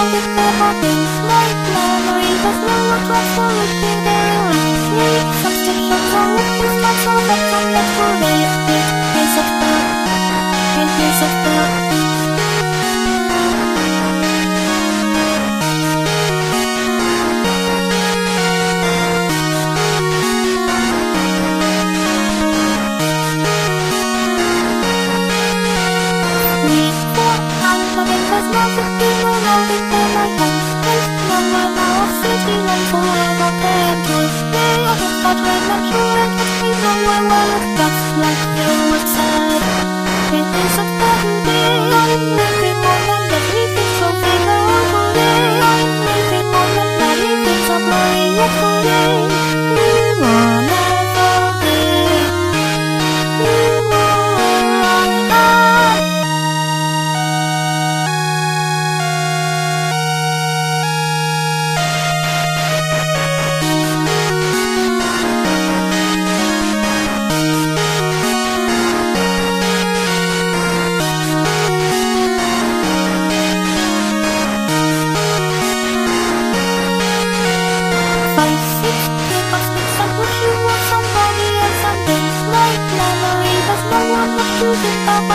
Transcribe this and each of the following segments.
Life is so happy, to and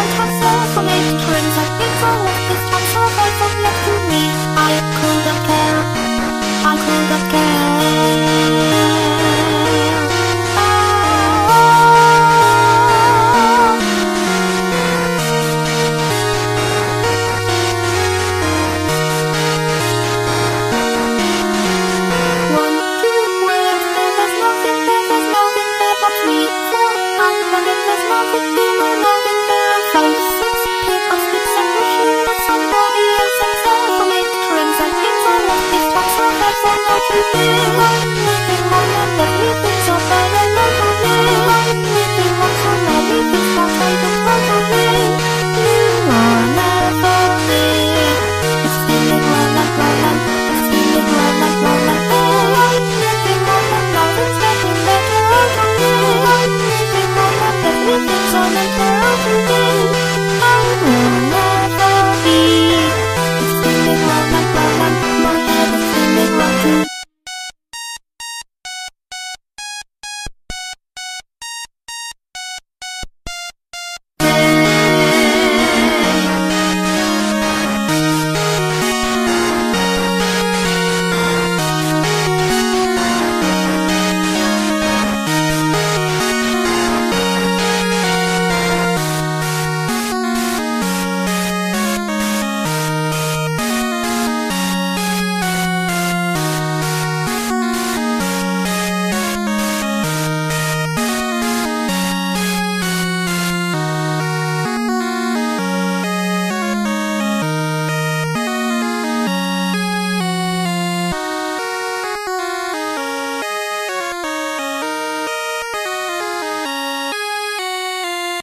Don't touch for nothing. É